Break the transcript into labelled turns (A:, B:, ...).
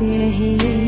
A: पहले